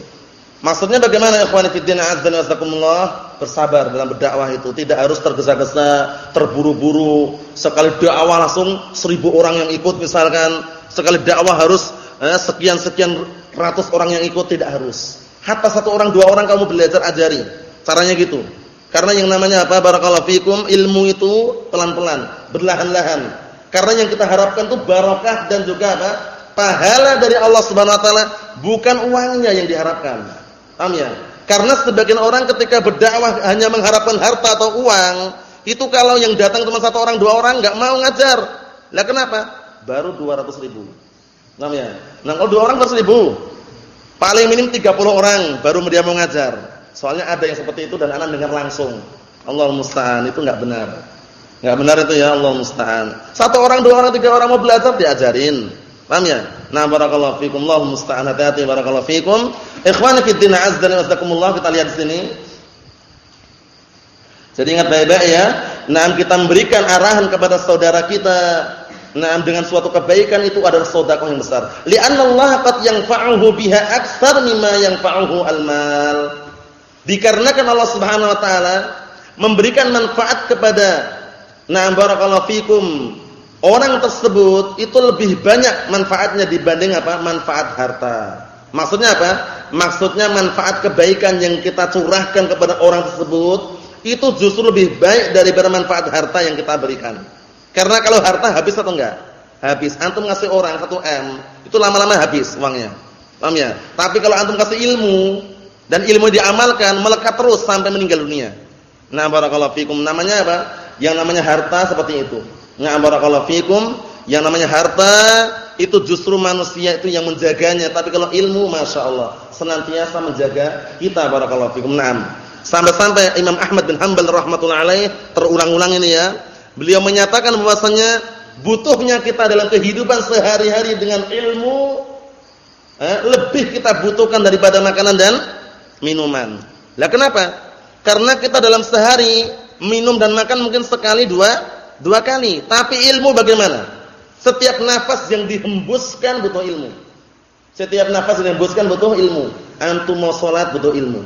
Maksudnya bagaimana ikhwan fillah azza wa jazakumullah bersabar dalam berdakwah itu tidak harus tergesa-gesa, terburu-buru, sekali dakwah langsung seribu orang yang ikut misalkan, sekali dakwah harus eh, sekian-sekian ratus orang yang ikut tidak harus. Hatta satu orang dua orang kamu belajar ajari. Caranya gitu. Karena yang namanya apa? Barakallahu fikum, ilmu itu pelan-pelan, berlahan-lahan. Karena yang kita harapkan itu barakah dan juga apa? Pahala dari Allah Subhanahu wa taala, bukan uangnya yang diharapkan. Paham ya? Karena sebagian orang ketika berdakwah hanya mengharapkan harta atau uang, itu kalau yang datang cuma satu orang, dua orang enggak mau ngajar. Lah kenapa? Baru 200 ribu. Paham ya? Nah, kalau dua orang 200 ribu. Paling minim 30 orang baru dia mau ngajar. Soalnya ada yang seperti itu dan anak dengar langsung. Allah musta'an itu enggak benar. Enggak benar itu ya Allah musta'an. Satu orang, dua orang, tiga orang mau belajar diajarin. Paham ya? Nah, barakallahu fikum. Allah musta'an. Hati-hati barakallahu fikum. Ikhwani fi din azza wa jazakumullah kita lihat di sini. Jadi ingat baik-baik ya. Nah, kita memberikan arahan kepada saudara kita Nah, dengan suatu kebaikan itu adalah sedekah yang besar. Li'anna Allah qad yanfa'uhu biha aktsar mimma yanfa'uhu al-mal. Dikarenakan Allah Subhanahu wa taala memberikan manfaat kepada na'am barakallahu fikum orang tersebut itu lebih banyak manfaatnya dibanding apa? manfaat harta. Maksudnya apa? Maksudnya manfaat kebaikan yang kita curahkan kepada orang tersebut itu justru lebih baik daripada manfaat harta yang kita berikan. Karena kalau harta habis atau enggak? Habis. Antum ngasih orang 1 M, itu lama-lama habis uangnya. Paham ya? Tapi kalau antum kasih ilmu, dan ilmu diamalkan melekat terus sampai meninggal dunia. Nah, barakallahu fikum. Namanya apa? Yang namanya harta seperti itu. Nah, barakallahu fikum, yang namanya harta itu justru manusia itu yang menjaganya, tapi kalau ilmu Masya Allah senantiasa menjaga kita barakallahu fikum. Naam. Sampai-sampai Imam Ahmad bin Hanbal rahmatullah alaih terulang-ulang ini ya. Beliau menyatakan bahwasanya butuhnya kita dalam kehidupan sehari-hari dengan ilmu eh, lebih kita butuhkan daripada makanan dan minuman. Lah kenapa? Karena kita dalam sehari minum dan makan mungkin sekali dua dua kali. Tapi ilmu bagaimana? Setiap nafas yang dihembuskan butuh ilmu. Setiap nafas yang dihembuskan butuh ilmu. Antum mau sholat butuh ilmu.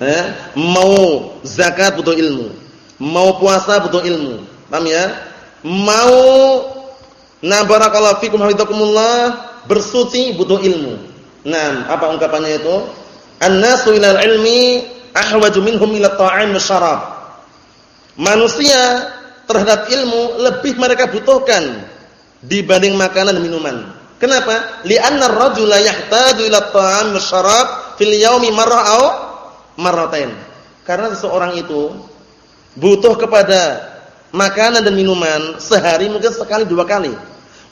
Eh? Mau zakat butuh ilmu. Mau puasa butuh ilmu. Paham ya? Mau na barakallahu fikum hafizakumullah bersuci butuh ilmu. Nah, apa ungkapannya itu? An-nasu ilal ilmi ahwaju minhum ila ta'am syarab. Manusia terhadap ilmu lebih mereka butuhkan dibanding makanan dan minuman. Kenapa? Li'anna ar-rajula yahtaju ila ta'am syarab fil yaumi marrah aw marratain. Karena seseorang itu butuh kepada makanan dan minuman sehari mungkin sekali dua kali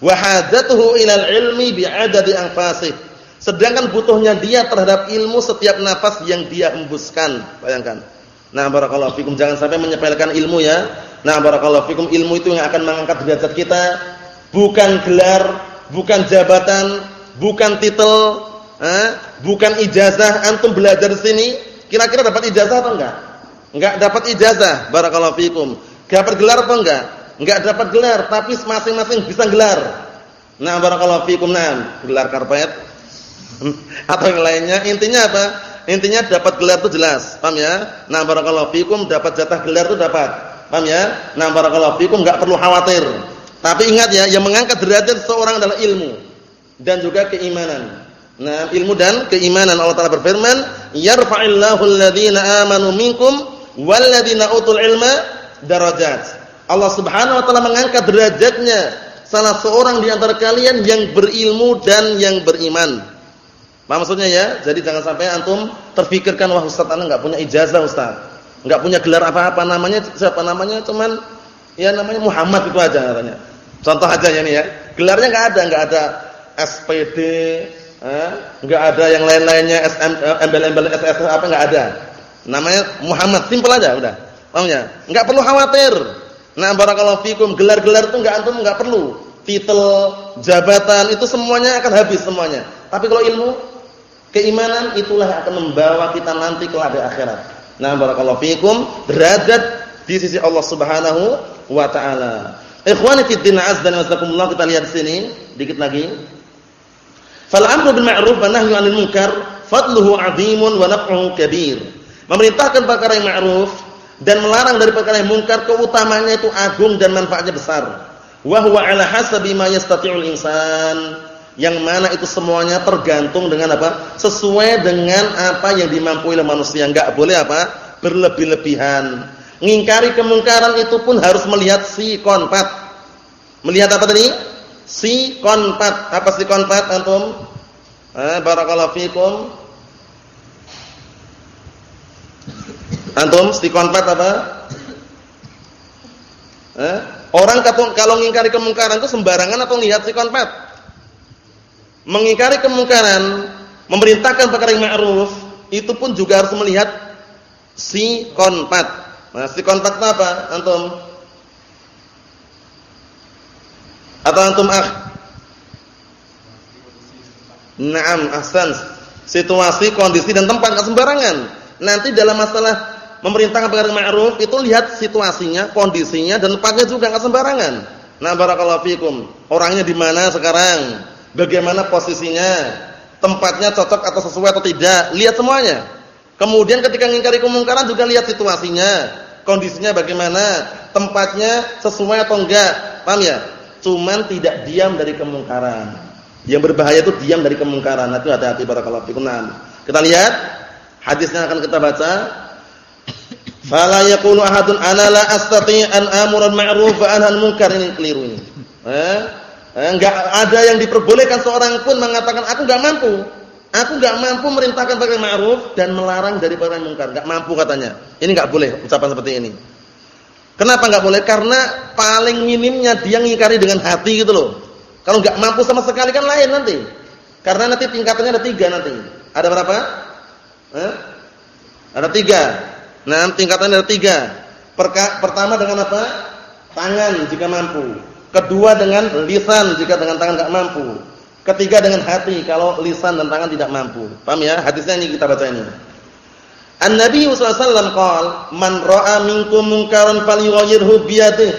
wa hadzatuhu ilal ilmi bi'adadi anfasih. Sedangkan butuhnya dia terhadap ilmu setiap nafas yang dia hembuskan. Bayangkan. Nah, barakallahu fikum jangan sampai menyepelekan ilmu ya. Nah, barakallahu fikum ilmu itu yang akan mengangkat derajat kita, bukan gelar, bukan jabatan, bukan titel, eh, bukan ijazah. Antum belajar di sini, kira-kira dapat ijazah atau enggak? Enggak dapat ijazah, barakallahu fikum. Dapat gelar apa enggak? enggak dapat gelar, tapi masing-masing bisa gelar. Nah, barakallahu fikum. Nah, gelar karpet atau yang lainnya. Intinya apa? Intinya dapat gelar itu jelas. Paham ya? Nah, barakallahu fikum dapat jatah gelar itu dapat. Paham ya? Nah, barakallahu fikum enggak perlu khawatir. Tapi ingat ya, yang mengangkat derajat seseorang adalah ilmu dan juga keimanan. Nah, ilmu dan keimanan Allah Taala berfirman, "Yarfa'illahu alladhina amanu minkum walladzina utul ilma darajat." Allah Subhanahu wa taala mengangkat derajatnya salah seorang di antara kalian yang berilmu dan yang beriman. Maksudnya ya? Jadi jangan sampai antum terfikirkan wah ustaz ana enggak punya ijazah ustaz. Enggak punya gelar apa-apa namanya siapa namanya cuman ya namanya Muhammad itu aja katanya. Contoh aja ya nih ya. Gelarnya enggak ada, enggak ada SPD, eh, enggak ada yang lain-lainnya SM eh, embel-embel SS apa enggak ada. Namanya Muhammad, simpel aja udah. Paham ya? Enggak perlu khawatir. Nah, barakallahu fikum, gelar-gelar itu enggak antum enggak perlu. Titel, jabatan itu semuanya akan habis semuanya. Tapi kalau ilmu, keimanan itulah yang akan membawa kita nanti ke di akhirat. Nah, barakallahu fikum, derajat di sisi Allah Subhanahu wa taala. Ikhwani fi din azza wa jalla kita lihat di sini dikit lagi. Fal amru bil ma'ruf wa nahyu 'anil munkar fadluhu 'azimun wa naf'uhu kabir. Memerintahkan perkara yang ma'ruf dan melarang dari perkara yang mungkar keutamanya itu agung dan manfaatnya besar. Wa huwa ala hasabi ma yastati'ul insan. Yang mana itu semuanya tergantung dengan apa? Sesuai dengan apa yang dimampu oleh manusia. Enggak boleh apa? Berlebih-lebihan. Ngingkari kemungkaran itu pun harus melihat si konpat. Melihat apa tadi? Si konpat. Apa si konpat antum? Eh, barakallahu fikum. Antum istiqomah apa? Eh? Orang kalau mengingkari kemungkaran itu sembarangan atau lihat istiqomah? Mengingkari kemungkaran, memerintahkan perkara yang ma'ruf, itu pun juga harus melihat si konpat. Nah, si konpat apa? Antum? Atau antum ah? Naam, ahsan. Situasi, kondisi dan tempat enggak sembarangan. Nanti dalam masalah memerintahkan perkara ma'ruf itu lihat situasinya, kondisinya dan tempatnya juga enggak sembarangan. Nah, barakallahu fikum. Orangnya di mana sekarang? Bagaimana posisinya? Tempatnya cocok atau sesuai atau tidak? Lihat semuanya. Kemudian ketika mengingkari kemungkaran juga lihat situasinya, kondisinya bagaimana, tempatnya sesuai atau enggak. Paham ya? Cuman tidak diam dari kemungkaran. Yang berbahaya itu diam dari kemungkaran. Nah, itu hati-hati barakallahu fikum. Kita lihat hadisnya akan kita baca Fala yaqulu ahadun ana la astati' an amuran ma'ruf wa munkar ini keliru ini. Eh? Enggak eh, ada yang diperbolehkan seorang pun mengatakan aku enggak mampu. Aku enggak mampu merintahkan perkara ma'ruf dan melarang dari perkara munkar. Enggak mampu katanya. Ini enggak boleh ucapan seperti ini. Kenapa enggak boleh? Karena paling minimnya dia ngingkari dengan hati gitu loh. Kalau enggak mampu sama sekali kan lain nanti. Karena nanti tingkatannya ada tiga nanti. Ada berapa? Eh? Ada tiga. Nah, tingkatannya ada tiga. Perka, pertama dengan apa? Tangan jika mampu. Kedua dengan lisan jika dengan tangan tidak mampu. Ketiga dengan hati kalau lisan dan tangan tidak mampu. Paham ya? Hadisnya ini kita baca ini. An-Nabi sallallahu alaihi wasallam qala, "Man ra'a minkum munkaran falyughayyirhu bi yadihi,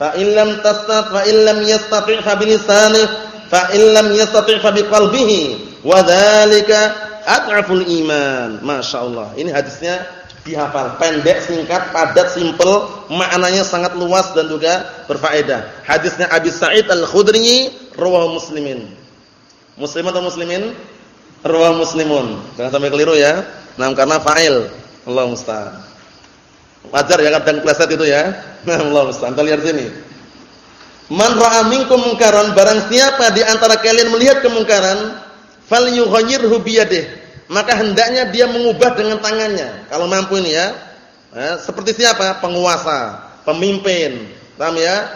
fa in lam tastati' fa in lam yastati' fa bi lisanihi, fa in lam yastati' fa bi qalbihi, wa dzalika ad'aful iman." Masyaallah. Ini hadisnya dihafal. Pendek, singkat, padat, simple, maknanya sangat luas dan juga berfaedah. Hadisnya Abi Sa'id Al-Khudri rawahu Muslimin. Muslim atau muslimin? Rawahu Muslimun. Jangan sampai keliru ya. Nah, karena fa'il. Allah musta'an. Wajar ya kadang kleset itu ya. Nah, Allah musta'an. Kita lihat sini. Man ra'a minkum barang siapa di antara kalian melihat kemungkaran, falyughayyirhu biyadihi maka hendaknya dia mengubah dengan tangannya. Kalau mampu ini ya. Eh, seperti siapa? Penguasa, pemimpin, paham ya?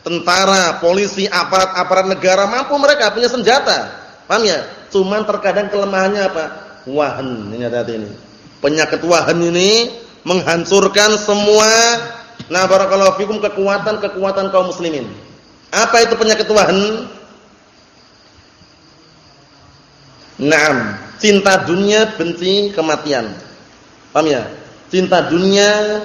Tentara, polisi, aparat-aparat negara mampu mereka punya senjata. Paham ya? Cuman terkadang kelemahannya apa? Wahan. Ini hati ini. Penyakit wahan ini menghancurkan semua nah barakallahu fikum kekuatan-kekuatan kaum muslimin. Apa itu penyakit wahan? Naam Cinta dunia, benci kematian. Paham ya? Cinta dunia,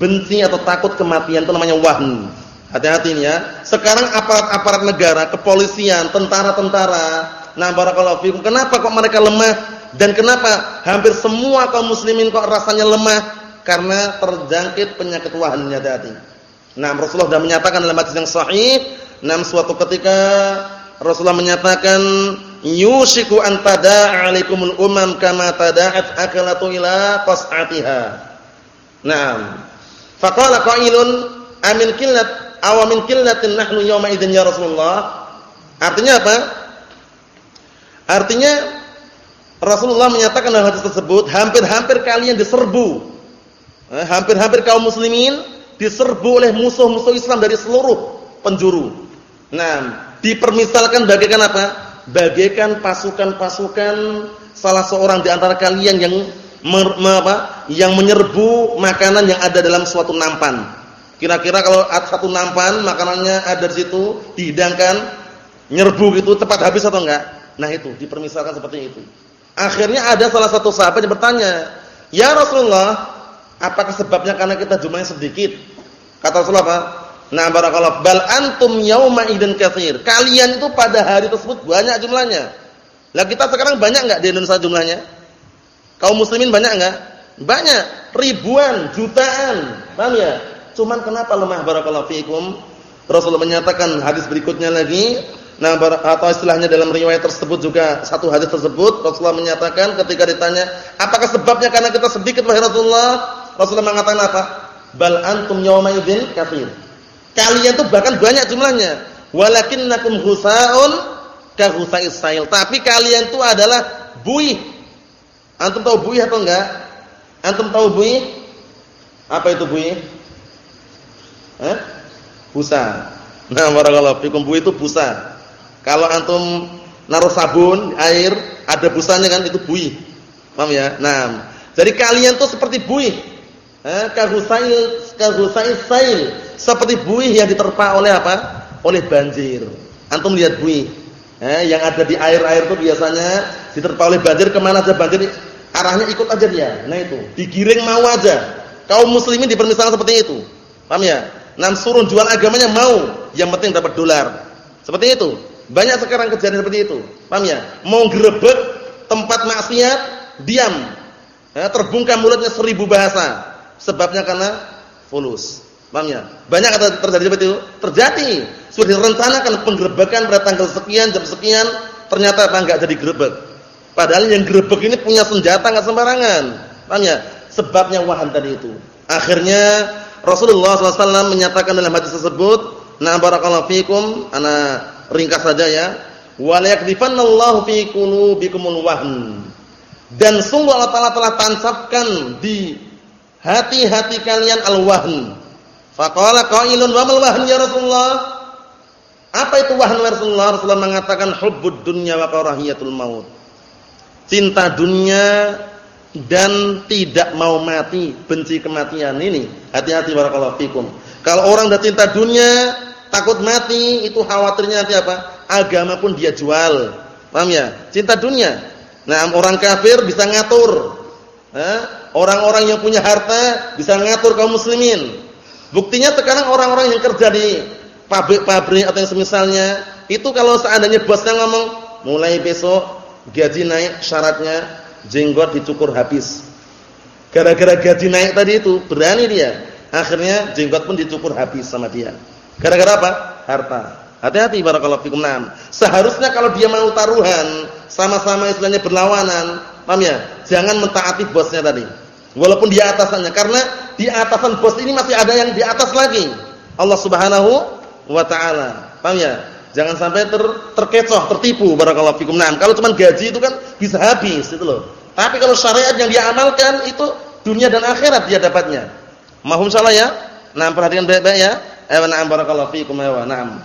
benci atau takut kematian itu namanya wahn. Hati-hati ini ya. Sekarang aparat-aparat negara, kepolisian, tentara-tentara, nah barakallahu fikum, kenapa kok mereka lemah dan kenapa hampir semua kaum muslimin kok rasanya lemah? Karena terjangkit penyakit wahn, hati-hati. Nah, Rasulullah sudah menyatakan dalam hadis yang sahih, nah suatu ketika Rasulullah menyatakan yushiku an tada'a umam kama tada'at akalatu ila qas'atiha. Naam. Faqala qailun amin killat aw min killatin nahnu yawma idzin ya Rasulullah. Artinya apa? Artinya Rasulullah menyatakan dalam hadis tersebut, hampir-hampir kalian diserbu. Eh, hampir-hampir kaum muslimin diserbu oleh musuh-musuh Islam dari seluruh penjuru. Nah, dipermisalkan bagaikan apa? Bagaikan pasukan-pasukan salah seorang di antara kalian yang mer, me, apa, yang menyerbu makanan yang ada dalam suatu nampan. Kira-kira kalau satu nampan makanannya ada di situ dihidangkan, nyerbu gitu cepat habis atau enggak? Nah itu dipermisalkan seperti itu. Akhirnya ada salah satu sahabat yang bertanya, "Ya Rasulullah, apakah sebabnya karena kita jumlahnya sedikit?" Kata Rasulullah? Nah barakallahu bal antum yauma idzin katsir. Kalian itu pada hari tersebut banyak jumlahnya. Lah kita sekarang banyak enggak di Indonesia jumlahnya? Kaum muslimin banyak enggak? Banyak, ribuan, jutaan. Paham ya? Cuman kenapa lemah barakallahu fiikum? Rasulullah menyatakan hadis berikutnya lagi, nah atau istilahnya dalam riwayat tersebut juga satu hadis tersebut Rasulullah menyatakan ketika ditanya, apakah sebabnya karena kita sedikit wahai Rasulullah? Rasulullah mengatakan apa? Bal antum yauma idzin katsir. Kalian tuh bahkan banyak jumlahnya. Walakinnakum husaun ka husais sail. Tapi kalian tuh adalah buih. Antum tahu buih atau enggak? Antum tahu buih? Apa itu buih? Eh? Busa. Nah, barakallahu fikum buih itu busa. Kalau antum naruh sabun, air, ada busanya kan itu buih. Paham ya? Nah, jadi kalian tuh seperti buih. Eh, ka husail ka husais sail seperti buih yang diterpa oleh apa? Oleh banjir. Antum lihat buih. Eh, yang ada di air-air itu biasanya diterpa oleh banjir ke mana aja banjir arahnya ikut aja dia. Nah itu, digiring mau aja. Kaum muslimin dipermisalkan seperti itu. Paham ya? Nam suruh jual agamanya mau, yang penting dapat dolar. Seperti itu. Banyak sekarang kejadian seperti itu. Paham ya? Mau grebek tempat maksiat, diam. Ya, terbungkam mulutnya seribu bahasa. Sebabnya karena fulus. Paham ya? Banyak kata terjadi seperti itu? Terjadi. Sudah direncanakan penggerebekan pada tanggal sekian, jam sekian, ternyata apa enggak jadi grebek. Padahal yang grebek ini punya senjata enggak sembarangan. Paham ya? Sebabnya wahan tadi itu. Akhirnya Rasulullah SAW menyatakan dalam hadis tersebut, "Na barakallahu fikum," ana ringkas saja ya. "Wa la yakdifannallahu fi qulubikumul wahn." Dan sungguh Allah Taala telah tancapkan di hati-hati kalian al-wahn Faqala qailun wa mal wahn ya Rasulullah? Apa itu wahn ya Rasulullah? Rasulullah mengatakan hubbud dunya wa karahiyatul maut. Cinta dunia dan tidak mau mati, benci kematian ini. Hati-hati barakallahu fikum. Kalau orang sudah cinta dunia, takut mati, itu khawatirnya nanti apa? Agama pun dia jual. Paham ya? Cinta dunia. Nah, orang kafir bisa ngatur. Orang-orang yang punya harta bisa ngatur kaum muslimin. Buktinya sekarang orang-orang yang kerja di pabrik-pabrik atau yang semisalnya, itu kalau seandainya bosnya ngomong, mulai besok gaji naik syaratnya jenggot dicukur habis. Gara-gara gaji naik tadi itu, berani dia. Akhirnya jenggot pun dicukur habis sama dia. Gara-gara apa? Harta. Hati-hati barakallahu fikum. Naam. Seharusnya kalau dia mau taruhan, sama-sama istilahnya berlawanan, paham ya? Jangan mentaati bosnya tadi. Walaupun dia atasannya karena di atasan bos ini masih ada yang di atas lagi. Allah Subhanahu wa taala. Paham ya? Jangan sampai ter, terkecoh, tertipu barakallahu fikum. Nah, kalau cuma gaji itu kan bisa habis itu loh. Tapi kalau syariat yang dia amalkan itu dunia dan akhirat dia dapatnya. Mahum salah ya? Nah, perhatikan baik-baik ya. Eh, na'am barakallahu fikum ya. Na'am.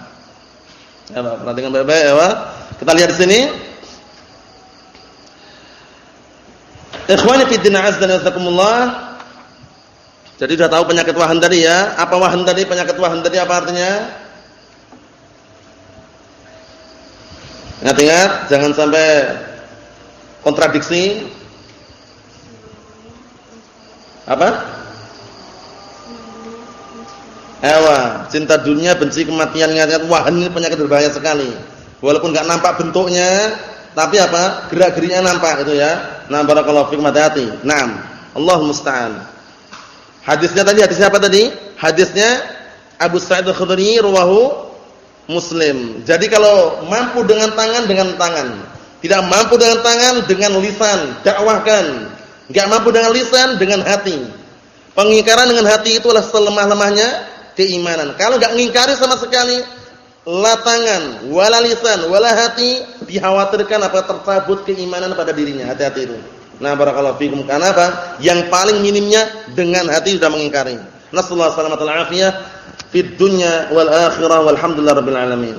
Ya, perhatikan baik-baik ya. Kita lihat di sini. Ikhwani fi din azza wa jazakumullah. Jadi sudah tahu penyakit wahan tadi ya. Apa wahan tadi? Penyakit wahan tadi apa artinya? Ingat-ingat, jangan sampai kontradiksi. Apa? Ewa, cinta dunia, benci kematian, ingat-ingat, wah ini penyakit berbahaya sekali. Walaupun enggak nampak bentuknya, tapi apa? Gerak-geriknya nampak itu ya. Nah, barakallahu fikum hati-hati. Naam. Allah musta'an. Hadisnya tadi hadisnya apa tadi? Hadisnya Abu Sa'id Al-Khudri rawahu Muslim. Jadi kalau mampu dengan tangan dengan tangan. Tidak mampu dengan tangan dengan lisan, dakwahkan. Enggak mampu dengan lisan dengan hati. Pengingkaran dengan hati itulah selemah-lemahnya keimanan. Kalau enggak ngingkari sama sekali, la tangan, wala lisan, wala hati, dikhawatirkan apa tercabut keimanan pada dirinya. Hati-hati itu. Nah, barakallahu fikum. Karena apa? Yang paling minimnya dengan hati sudah mengingkari. Nasallahu alaihi wasallam fid dunya wal akhirah walhamdulillah rabbil alamin.